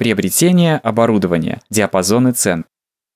Приобретение оборудования. Диапазоны цен.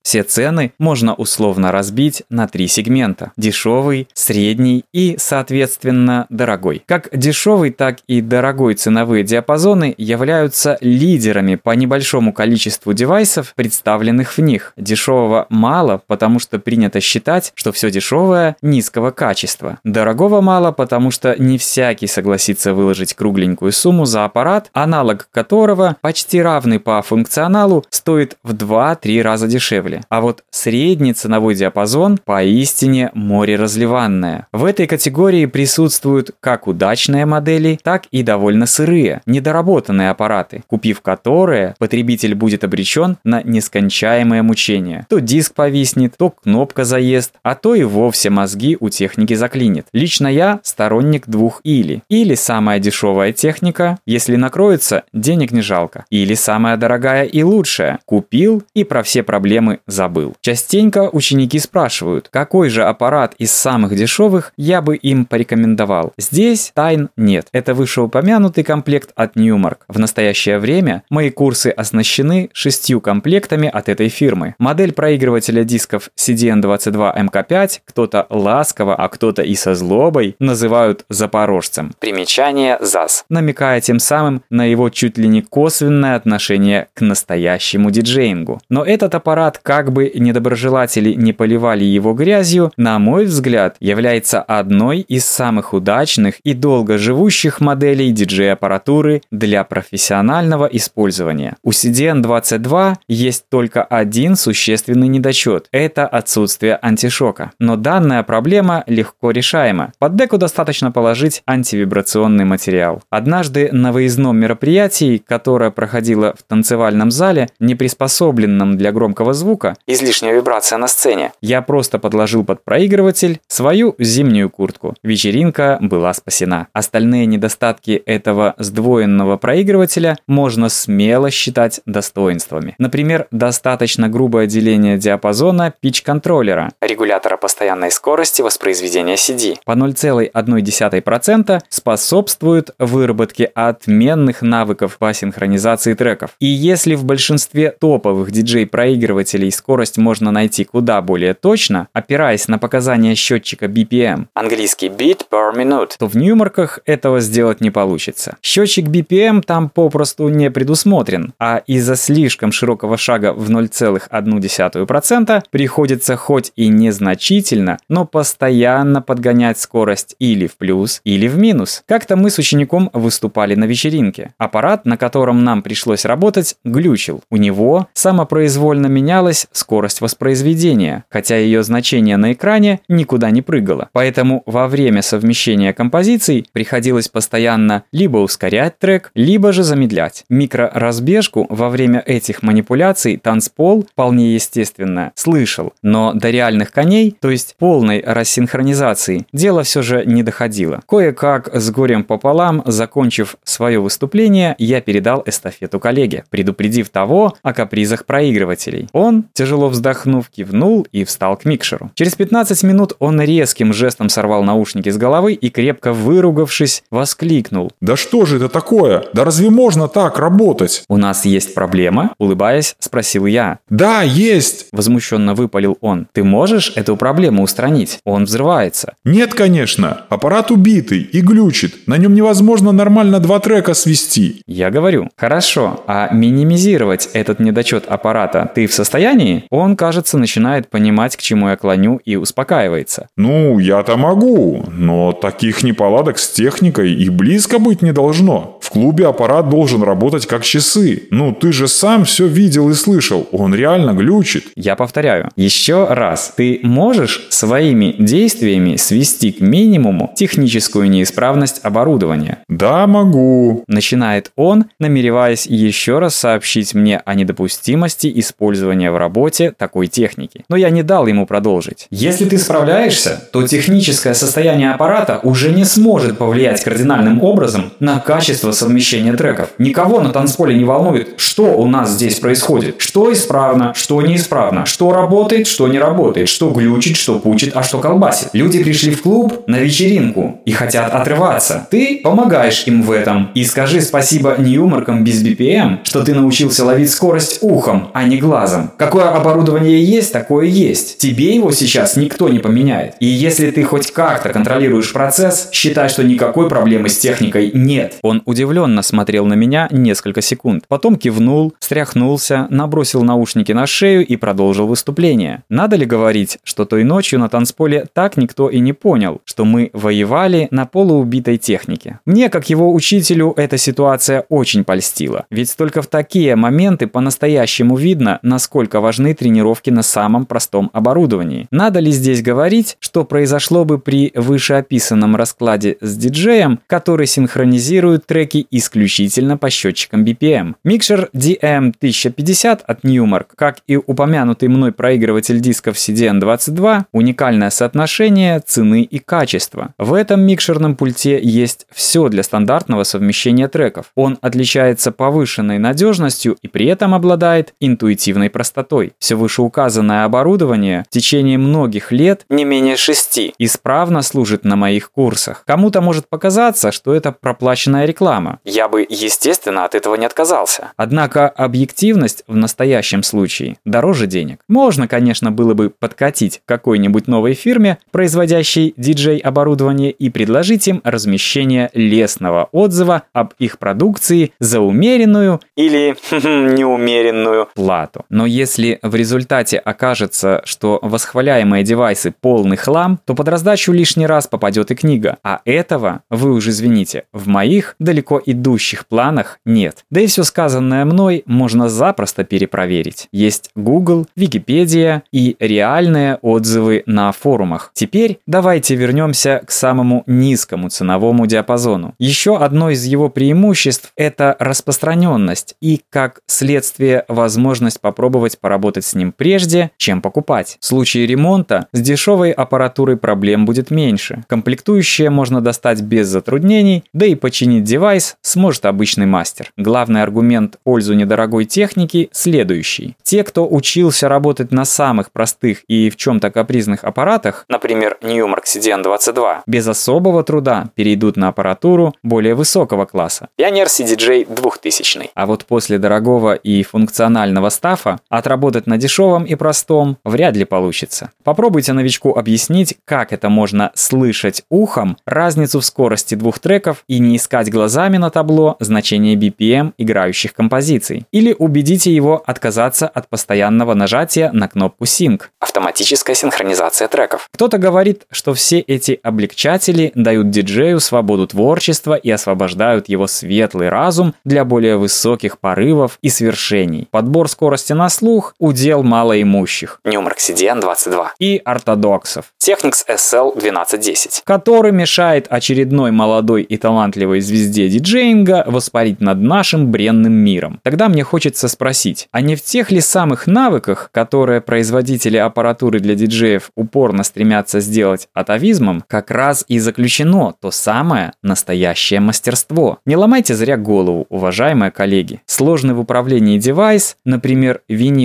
Все цены можно условно разбить на три сегмента – дешевый, средний и, соответственно, дорогой. Как дешевый, так и дорогой ценовые диапазоны являются лидерами по небольшому количеству девайсов, представленных в них. Дешевого мало, потому что принято считать, что все дешевое низкого качества. Дорогого мало, потому что не всякий согласится выложить кругленькую сумму за аппарат, аналог которого, почти равный по функционалу, стоит в 2-3 раза дешевле дешевле. А вот средний ценовой диапазон поистине море разливанное. В этой категории присутствуют как удачные модели, так и довольно сырые, недоработанные аппараты, купив которые, потребитель будет обречен на нескончаемое мучение. То диск повиснет, то кнопка заест, а то и вовсе мозги у техники заклинит. Лично я сторонник двух или. Или самая дешевая техника, если накроется, денег не жалко. Или самая дорогая и лучшая. Купил и про все проблемы забыл. Частенько ученики спрашивают, какой же аппарат из самых дешевых я бы им порекомендовал. Здесь тайн нет. Это вышеупомянутый комплект от Newmark. В настоящее время мои курсы оснащены шестью комплектами от этой фирмы. Модель проигрывателя дисков CDN22MK5 кто-то ласково, а кто-то и со злобой называют запорожцем. Примечание ЗАС. Намекая тем самым на его чуть ли не косвенное отношение к настоящему диджеингу. Но этот аппарат, как как бы недоброжелатели не поливали его грязью, на мой взгляд, является одной из самых удачных и долго живущих моделей диджей-аппаратуры для профессионального использования. У CDN-22 есть только один существенный недочет – это отсутствие антишока. Но данная проблема легко решаема. Под деку достаточно положить антивибрационный материал. Однажды на выездном мероприятии, которое проходило в танцевальном зале, не приспособленном для громкого звука, звука, излишняя вибрация на сцене. Я просто подложил под проигрыватель свою зимнюю куртку. Вечеринка была спасена. Остальные недостатки этого сдвоенного проигрывателя можно смело считать достоинствами. Например, достаточно грубое деление диапазона пич-контроллера, регулятора постоянной скорости воспроизведения CD. По 0,1% способствует выработке отменных навыков по синхронизации треков. И если в большинстве топовых диджей-проигрывателей скорость можно найти куда более точно, опираясь на показания счетчика BPM, английский beat per minute, то в Ньюмарках этого сделать не получится. Счетчик BPM там попросту не предусмотрен, а из-за слишком широкого шага в 0,1% приходится хоть и незначительно, но постоянно подгонять скорость или в плюс, или в минус. Как-то мы с учеником выступали на вечеринке. Аппарат, на котором нам пришлось работать, глючил. У него самопроизвольно менялось скорость воспроизведения, хотя ее значение на экране никуда не прыгало. Поэтому во время совмещения композиций приходилось постоянно либо ускорять трек, либо же замедлять. Микроразбежку во время этих манипуляций танцпол, вполне естественно, слышал, но до реальных коней, то есть полной рассинхронизации, дело все же не доходило. Кое-как с горем пополам, закончив свое выступление, я передал эстафету коллеге, предупредив того о капризах проигрывателей. Он тяжело вздохнув, кивнул и встал к микшеру. Через 15 минут он резким жестом сорвал наушники с головы и, крепко выругавшись, воскликнул. «Да что же это такое? Да разве можно так работать?» «У нас есть проблема?» – улыбаясь, спросил я. «Да, есть!» – возмущенно выпалил он. «Ты можешь эту проблему устранить? Он взрывается». «Нет, конечно. Аппарат убитый и глючит. На нем невозможно нормально два трека свести». Я говорю. «Хорошо, а минимизировать этот недочет аппарата ты в состоянии?» Состоянии, он, кажется, начинает понимать, к чему я клоню, и успокаивается. «Ну, я-то могу, но таких неполадок с техникой и близко быть не должно. В клубе аппарат должен работать как часы. Ну, ты же сам все видел и слышал, он реально глючит». Я повторяю, еще раз, ты можешь своими действиями свести к минимуму техническую неисправность оборудования? «Да, могу», — начинает он, намереваясь еще раз сообщить мне о недопустимости использования в работе такой техники. Но я не дал ему продолжить. Если ты справляешься, то техническое состояние аппарата уже не сможет повлиять кардинальным образом на качество совмещения треков. Никого на танцполе не волнует, что у нас здесь происходит, что исправно, что неисправно, что работает, что не работает, что глючит, что пучит, а что колбасит. Люди пришли в клуб на вечеринку и хотят отрываться. Ты помогаешь им в этом. И скажи спасибо Ньюмаркам без BPM, что ты научился ловить скорость ухом, а не глазом. Какое оборудование есть, такое есть. Тебе его сейчас никто не поменяет. И если ты хоть как-то контролируешь процесс, считай, что никакой проблемы с техникой нет. Он удивленно смотрел на меня несколько секунд. Потом кивнул, встряхнулся, набросил наушники на шею и продолжил выступление. Надо ли говорить, что той ночью на танцполе так никто и не понял, что мы воевали на полуубитой технике. Мне, как его учителю, эта ситуация очень польстила. Ведь только в такие моменты по-настоящему видно, насколько важны тренировки на самом простом оборудовании. Надо ли здесь говорить, что произошло бы при вышеописанном раскладе с диджеем, который синхронизирует треки исключительно по счетчикам BPM? Микшер DM1050 от Newmark, как и упомянутый мной проигрыватель дисков CDN22, уникальное соотношение цены и качества. В этом микшерном пульте есть все для стандартного совмещения треков. Он отличается повышенной надежностью и при этом обладает интуитивной простотой. Все вышеуказанное оборудование в течение многих лет, не менее шести, исправно служит на моих курсах. Кому-то может показаться, что это проплаченная реклама. Я бы, естественно, от этого не отказался. Однако объективность в настоящем случае дороже денег. Можно, конечно, было бы подкатить какой-нибудь новой фирме, производящей диджей-оборудование и предложить им размещение лестного отзыва об их продукции за умеренную или неумеренную плату. Но если в результате окажется, что восхваляемые девайсы полный хлам, то под раздачу лишний раз попадет и книга. А этого, вы уже извините, в моих далеко идущих планах нет. Да и все сказанное мной можно запросто перепроверить. Есть Google, Википедия и реальные отзывы на форумах. Теперь давайте вернемся к самому низкому ценовому диапазону. Еще одно из его преимуществ – это распространенность и, как следствие, возможность попробовать поработать с ним прежде, чем покупать. В случае ремонта с дешевой аппаратурой проблем будет меньше. Комплектующие можно достать без затруднений, да и починить девайс сможет обычный мастер. Главный аргумент в пользу недорогой техники следующий. Те, кто учился работать на самых простых и в чем-то капризных аппаратах, например, Newmark CDN22, без особого труда перейдут на аппаратуру более высокого класса. Pioneer CDJ 2000. А вот после дорогого и функционального стафа отработать на дешевом и простом вряд ли получится. Попробуйте новичку объяснить, как это можно слышать ухом, разницу в скорости двух треков и не искать глазами на табло значение BPM играющих композиций. Или убедите его отказаться от постоянного нажатия на кнопку Sync. Автоматическая синхронизация треков. Кто-то говорит, что все эти облегчатели дают диджею свободу творчества и освобождают его светлый разум для более высоких порывов и свершений. Подбор скорости на слух – удел малоимущих. CDN 22. И ортодоксов. Technics SL 1210. Который мешает очередной молодой и талантливой звезде диджеинга воспарить над нашим бренным миром. Тогда мне хочется спросить, а не в тех ли самых навыках, которые производители аппаратуры для диджеев упорно стремятся сделать атовизмом, как раз и заключено то самое настоящее мастерство. Не ломайте зря голову, уважаемые коллеги. Сложный в управлении девайс, например,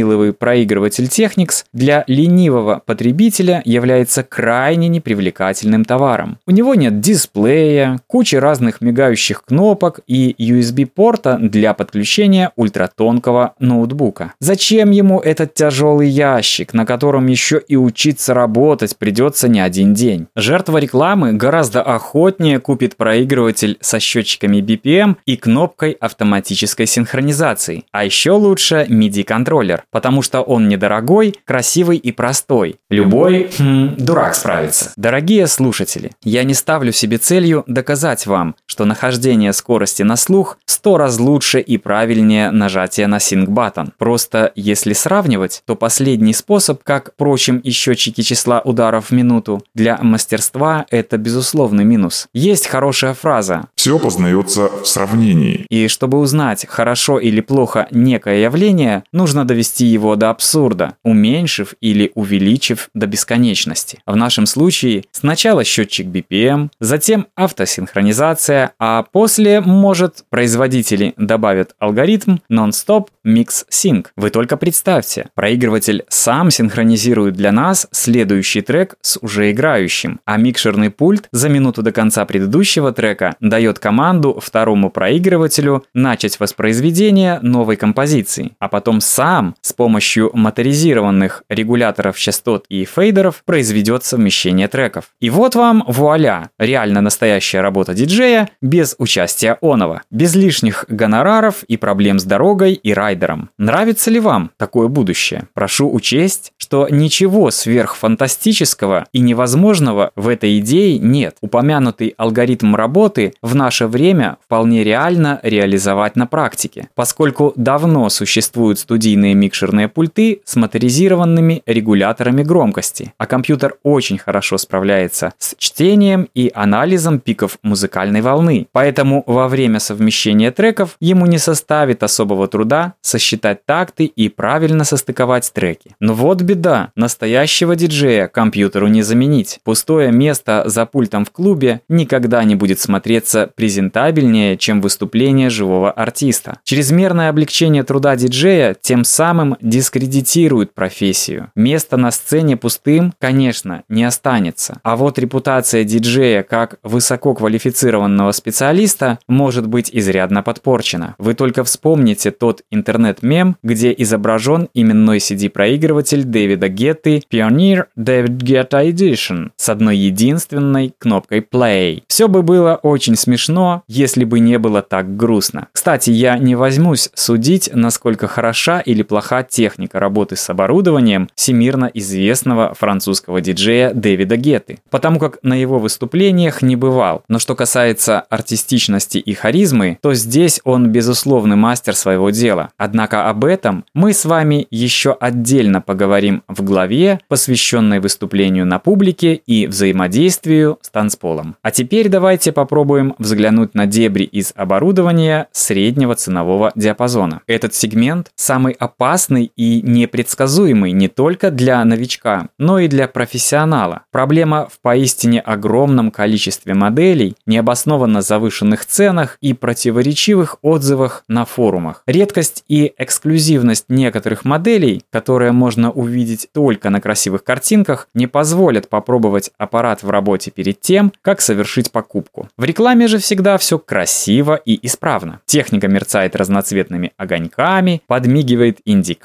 виниловый проигрыватель Technics, для ленивого потребителя является крайне непривлекательным товаром. У него нет дисплея, кучи разных мигающих кнопок и USB-порта для подключения ультратонкого ноутбука. Зачем ему этот тяжелый ящик, на котором еще и учиться работать придется не один день? Жертва рекламы гораздо охотнее купит проигрыватель со счетчиками BPM и кнопкой автоматической синхронизации. А еще лучше MIDI-контроллер, потому что он недорогой, красивый и простой. Любой хм, дурак справится. Дорогие слушатели, я не ставлю себе целью доказать вам, что нахождение скорости на слух в 100 раз лучше и правильнее нажатия на Sync Button. Просто если сравнивать, то последний способ, как, впрочем, и счетчики числа ударов в минуту, для мастерства это безусловный минус. Есть хорошая фраза. Все познается в сравнении. И чтобы узнать, хорошо или плохо некое явление, нужно довести его до абсурда, уменьшив или увеличив до бесконечности. В нашем случае сначала счетчик BPM, затем автосинхронизация, а после, может, производители добавят алгоритм Non-Stop Mix Sync. Вы только представьте, проигрыватель сам синхронизирует для нас следующий трек с уже играющим, а микшерный пульт за минуту до конца предыдущего трека дает команду второму проигрывателю начать воспроизведение новой композиции, а потом сам с помощью моторизированных регуляторов частот и фейдеров произведет совмещение треков. И вот вам, вуаля, реально настоящая работа диджея без участия Онова, без лишних гонораров и проблем с дорогой и райдером. Нравится ли вам такое будущее? Прошу учесть, что ничего сверхфантастического и невозможного в этой идее нет. Упомянутый алгоритм работы в наше время вполне реально реализовать на практике, поскольку давно существуют студийные микшерные пульты с моторизированными регуляторами громкости, а компьютер очень хорошо справляется с чтением и анализом пиков музыкальной волны. Поэтому во время совмещения треков ему не составит особого труда сосчитать такты и правильно состыковать треки. Но вот беда, настоящего диджея компьютеру не заменить. Пустое место за пультом в клубе никогда не будет смотреться презентабельнее, чем выступление живого артиста. Чрезмерное облегчение труда диджея тем самым дискредитирует профессию. Место на сцене пустым, конечно, не останется. А вот репутация диджея как высококвалифицированного специалиста может быть изрядно подпорчена. Вы только вспомните тот интернет-мем, где изображен именной CD-проигрыватель Дэвида Гетты Pioneer David Guetta Edition с одной единственной кнопкой Play. Все бы было очень смешно, если бы не было так грустно. Кстати, я не возьмусь судить, насколько хороша или плоха техника работы с оборудованием всемирно известного французского диджея Дэвида Гетты, потому как на его выступлениях не бывал. Но что касается артистичности и харизмы, то здесь он безусловный мастер своего дела. Однако об этом мы с вами еще отдельно поговорим в главе, посвященной выступлению на публике и взаимодействию с танцполом. А теперь давайте попробуем взглянуть на дебри из оборудования среднего ценового диапазона. Этот сегмент самый опасный и непредсказуемый не только для новичка, но и для профессионала. Проблема в поистине огромном количестве моделей, необоснованно завышенных ценах и противоречивых отзывах на форумах. Редкость и эксклюзивность некоторых моделей, которые можно увидеть только на красивых картинках, не позволят попробовать аппарат в работе перед тем, как совершить покупку. В рекламе же всегда все красиво и исправно. Техника мерцает разноцветными огоньками, подмигивает индикаторами,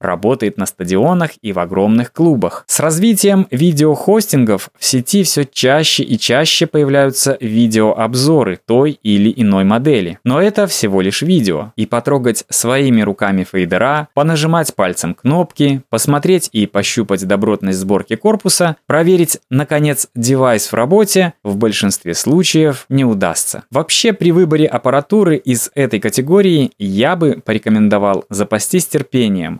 работает на стадионах и в огромных клубах. С развитием видеохостингов в сети все чаще и чаще появляются видеообзоры той или иной модели. Но это всего лишь видео. И потрогать своими руками фейдера, понажимать пальцем кнопки, посмотреть и пощупать добротность сборки корпуса, проверить, наконец, девайс в работе в большинстве случаев не удастся. Вообще, при выборе аппаратуры из этой категории я бы порекомендовал запастись терпением,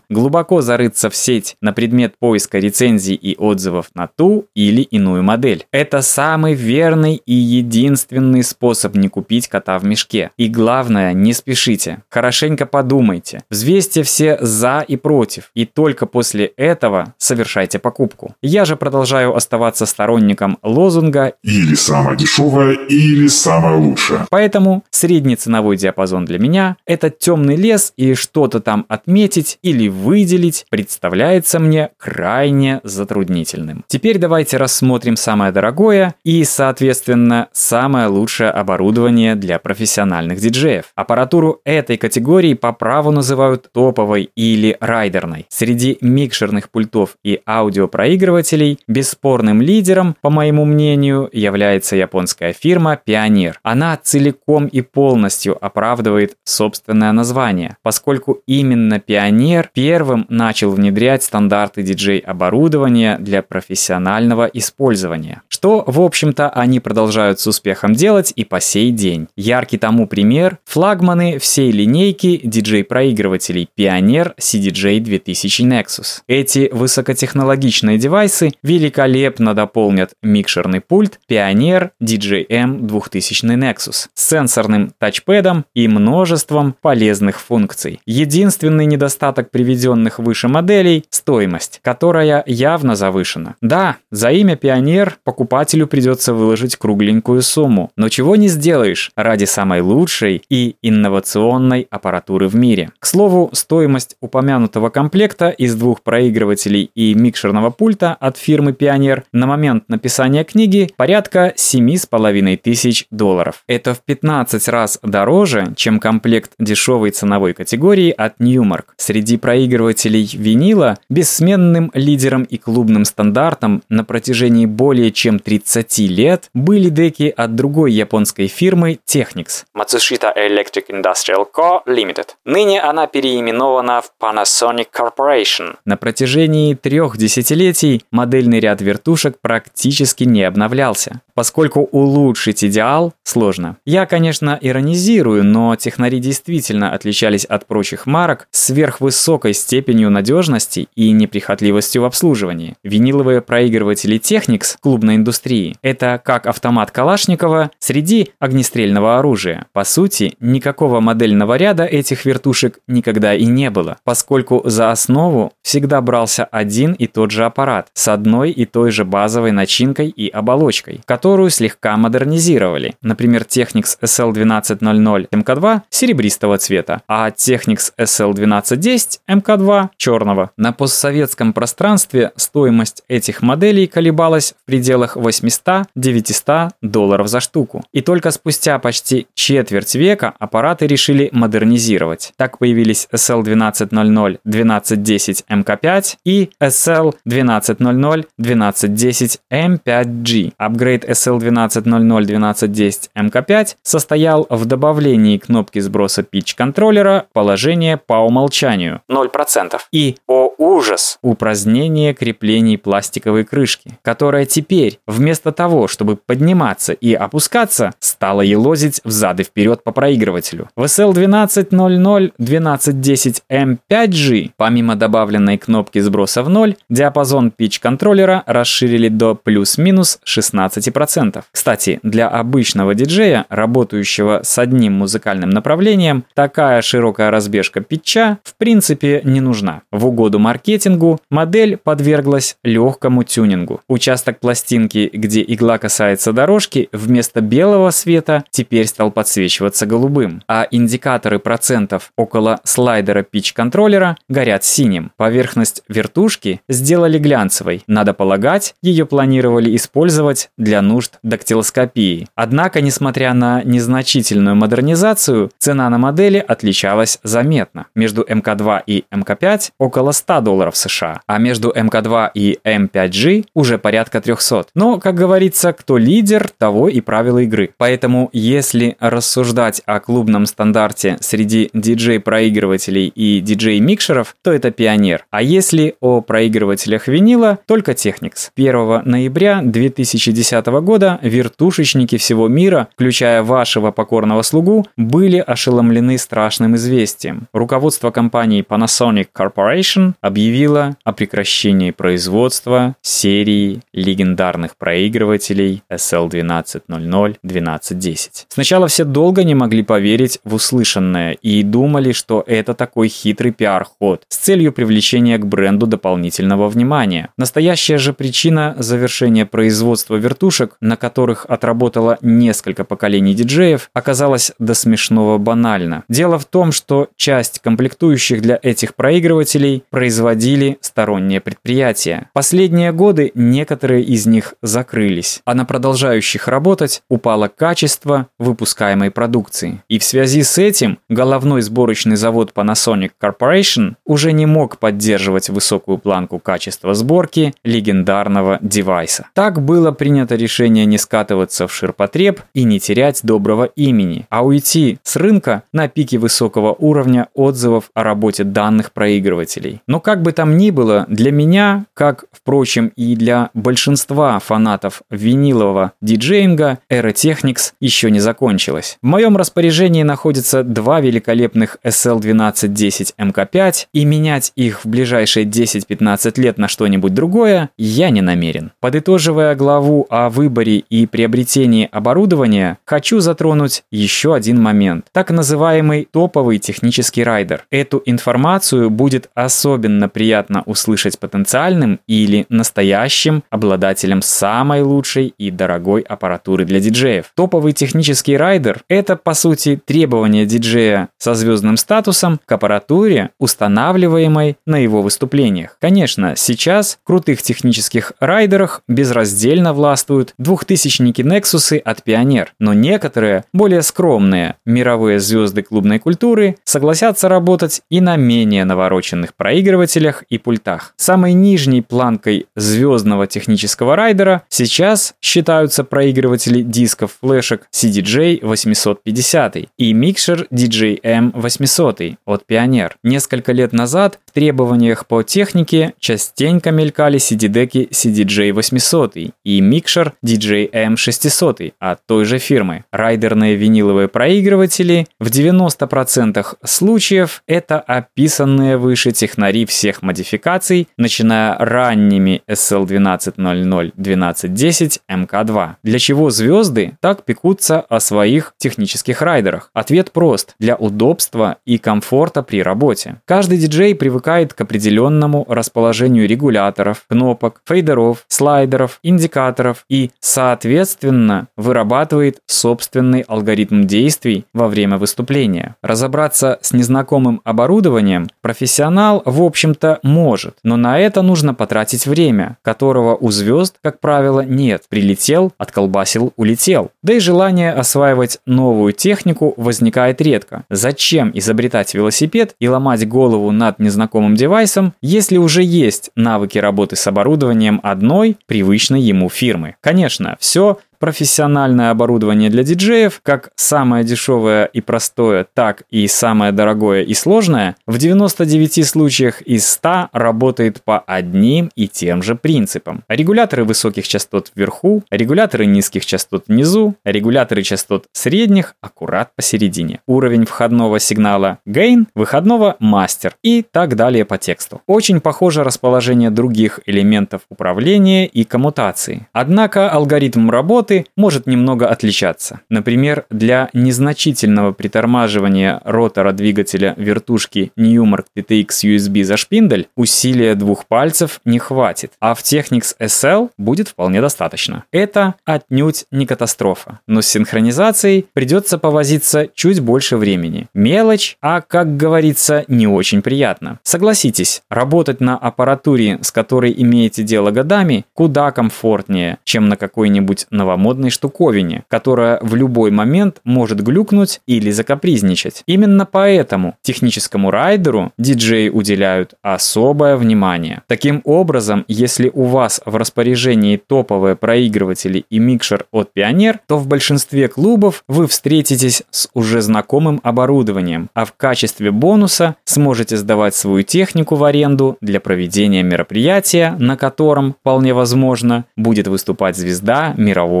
глубоко зарыться в сеть на предмет поиска рецензий и отзывов на ту или иную модель. Это самый верный и единственный способ не купить кота в мешке. И главное, не спешите. Хорошенько подумайте. Взвесьте все за и против. И только после этого совершайте покупку. Я же продолжаю оставаться сторонником лозунга «Или самое дешевое, или самое лучшее». Поэтому средний ценовой диапазон для меня – это темный лес и что-то там отметить или выделить представляется мне крайне затруднительным. Теперь давайте рассмотрим самое дорогое и, соответственно, самое лучшее оборудование для профессиональных диджеев. Аппаратуру этой категории по праву называют топовой или райдерной. Среди микшерных пультов и аудиопроигрывателей бесспорным лидером, по моему мнению, является японская фирма Pioneer. Она целиком и полностью оправдывает собственное название, поскольку именно Pioneer первым начал внедрять стандарты диджей-оборудования для профессионального использования. Что, в общем-то, они продолжают с успехом делать и по сей день. Яркий тому пример – флагманы всей линейки диджей-проигрывателей Pioneer CDJ 2000 Nexus. Эти высокотехнологичные девайсы великолепно дополнят микшерный пульт Pioneer DJM 2000 Nexus с сенсорным тачпэдом и множеством полезных функций. Единственный недостаток недостаток приведенных выше моделей – стоимость, которая явно завышена. Да, за имя «Пионер» покупателю придется выложить кругленькую сумму, но чего не сделаешь ради самой лучшей и инновационной аппаратуры в мире. К слову, стоимость упомянутого комплекта из двух проигрывателей и микшерного пульта от фирмы «Пионер» на момент написания книги порядка 7,5 тысяч долларов. Это в 15 раз дороже, чем комплект дешевой ценовой категории от Newmark. Среди проигрывателей винила бессменным лидером и клубным стандартом на протяжении более чем 30 лет были деки от другой японской фирмы Technics. Matsushita Electric Industrial Co. Limited. Ныне она переименована в Panasonic Corporation. На протяжении трех десятилетий модельный ряд вертушек практически не обновлялся, поскольку улучшить идеал сложно. Я, конечно, иронизирую, но технари действительно отличались от прочих марок сверхвысокой степенью надежности и неприхотливостью в обслуживании. Виниловые проигрыватели Technics клубной индустрии – это как автомат Калашникова среди огнестрельного оружия. По сути, никакого модельного ряда этих вертушек никогда и не было, поскольку за основу всегда брался один и тот же аппарат с одной и той же базовой начинкой и оболочкой, которую слегка модернизировали. Например, Technics SL1200 MK2 серебристого цвета, а Technics SL1210 MK2 черного. На постсоветском пространстве стоимость этих моделей колебалась в пределах 800-900 долларов за штуку. И только спустя почти четверть века аппараты решили модернизировать. Так появились SL1200 1210 MK5 и SL1200 1210 M5G. Апгрейд SL1200 1210 MK5 состоял в добавлении кнопки сброса pitch контроллера положение по умолчанию 0% и, о ужас, упразднение креплений пластиковой крышки, которая теперь вместо того, чтобы подниматься и опускаться, стала елозить взад и вперед по проигрывателю. В SL1200 1210 M5G, помимо добавленной кнопки сброса в ноль, диапазон pitch контроллера расширили до плюс-минус 16%. Кстати, для обычного диджея, работающего с одним музыкальным направлением, такая широкая разбежка питча в принципе не нужна. В угоду маркетингу модель подверглась легкому тюнингу. Участок пластинки, где игла касается дорожки, вместо белого света теперь стал подсвечиваться голубым, а индикаторы процентов около слайдера питч-контроллера горят синим. Поверхность вертушки сделали глянцевой. Надо полагать, ее планировали использовать для нужд дактилоскопии. Однако, несмотря на незначительную модернизацию, цена на модели отличалась заметно. Между МК2 и МК5 около 100 долларов США, а между МК2 и М5G уже порядка 300. Но, как говорится, кто лидер, того и правила игры. Поэтому, если рассуждать о клубном стандарте среди диджей-проигрывателей и диджей-микшеров, то это Пионер. А если о проигрывателях винила, только Technics. 1 ноября 2010 года вертушечники всего мира, включая вашего покорного слугу, были ошеломлены страшным известием. Руководство компании Panasonic Corporation объявило о прекращении производства серии легендарных проигрывателей SL1200-1210. Сначала все долго не могли поверить в услышанное и думали, что это такой хитрый пиар-ход с целью привлечения к бренду дополнительного внимания. Настоящая же причина завершения производства вертушек, на которых отработало несколько поколений диджеев, оказалась до смешного банальна. Дело в том, что часть комплектующих для этих проигрывателей производили сторонние предприятия. Последние годы некоторые из них закрылись, а на продолжающих работать упало качество выпускаемой продукции. И в связи с этим головной сборочный завод Panasonic Corporation уже не мог поддерживать высокую планку качества сборки легендарного девайса. Так было принято решение не скатываться в ширпотреб и не терять доброго имени, а уйти с рынка на пике высокого уровня отзывов о работе данных проигрывателей. Но как бы там ни было, для меня, как, впрочем, и для большинства фанатов винилового диджеинга, эра Technics еще не закончилась. В моем распоряжении находятся два великолепных SL1210 MK5, и менять их в ближайшие 10-15 лет на что-нибудь другое я не намерен. Подытоживая главу о выборе и приобретении оборудования, хочу затронуть еще один момент. Так называемый топовый технический райдер. Эту информацию будет особенно приятно услышать потенциальным или настоящим обладателям самой лучшей и дорогой аппаратуры для диджеев. Топовый технический райдер – это, по сути, требование диджея со звездным статусом к аппаратуре, устанавливаемой на его выступлениях. Конечно, сейчас в крутых технических райдерах безраздельно властвуют двухтысячники Nexus от Pioneer, но некоторые, более скромные, мировые звезды клубной культуры согласятся работать и на менее навороченных проигрывателях и пультах. Самой нижней планкой звездного технического райдера сейчас считаются проигрыватели дисков флешек CDJ 850 и микшер DJM 800 от Pioneer. Несколько лет назад требованиях по технике частенько мелькали CD-деки CDJ 800 и микшер DJM 600 от той же фирмы. Райдерные виниловые проигрыватели в 90% случаев это описанные выше технари всех модификаций, начиная ранними SL1200 1210 MK2. Для чего звезды так пекутся о своих технических райдерах? Ответ прост – для удобства и комфорта при работе. Каждый диджей привыкает к определенному расположению регуляторов, кнопок, фейдеров, слайдеров, индикаторов и, соответственно, вырабатывает собственный алгоритм действий во время выступления. Разобраться с незнакомым оборудованием профессионал, в общем-то, может, но на это нужно потратить время, которого у звезд, как правило, нет. Прилетел, отколбасил, улетел. Да и желание осваивать новую технику возникает редко. Зачем изобретать велосипед и ломать голову над незнакомым девайсом, если уже есть навыки работы с оборудованием одной привычной ему фирмы? Конечно, все профессиональное оборудование для диджеев, как самое дешевое и простое, так и самое дорогое и сложное, в 99 случаях из 100 работает по одним и тем же принципам. Регуляторы высоких частот вверху, регуляторы низких частот внизу, регуляторы частот средних аккурат посередине. Уровень входного сигнала gain, выходного мастер и так далее по тексту. Очень похоже расположение других элементов управления и коммутации. Однако алгоритм работы частоты может немного отличаться. Например, для незначительного притормаживания ротора двигателя вертушки Newmark TTX USB за шпиндель усилия двух пальцев не хватит, а в Technics SL будет вполне достаточно. Это отнюдь не катастрофа, но с синхронизацией придется повозиться чуть больше времени. Мелочь, а, как говорится, не очень приятно. Согласитесь, работать на аппаратуре, с которой имеете дело годами, куда комфортнее, чем на какой-нибудь новомодной модной штуковине, которая в любой момент может глюкнуть или закапризничать. Именно поэтому техническому райдеру диджеи уделяют особое внимание. Таким образом, если у вас в распоряжении топовые проигрыватели и микшер от Pioneer, то в большинстве клубов вы встретитесь с уже знакомым оборудованием, а в качестве бонуса сможете сдавать свою технику в аренду для проведения мероприятия, на котором, вполне возможно, будет выступать звезда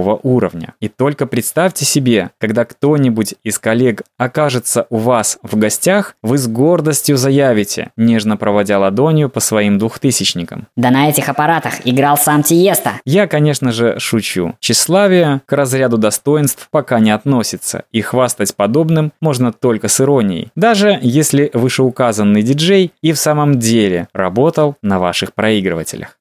мирового уровня. И только представьте себе, когда кто-нибудь из коллег окажется у вас в гостях, вы с гордостью заявите, нежно проводя ладонью по своим двухтысячникам. Да на этих аппаратах играл сам Тиеста. Я, конечно же, шучу. Тщеславие к разряду достоинств пока не относится, и хвастать подобным можно только с иронией. Даже если вышеуказанный диджей и в самом деле работал на ваших проигрывателях.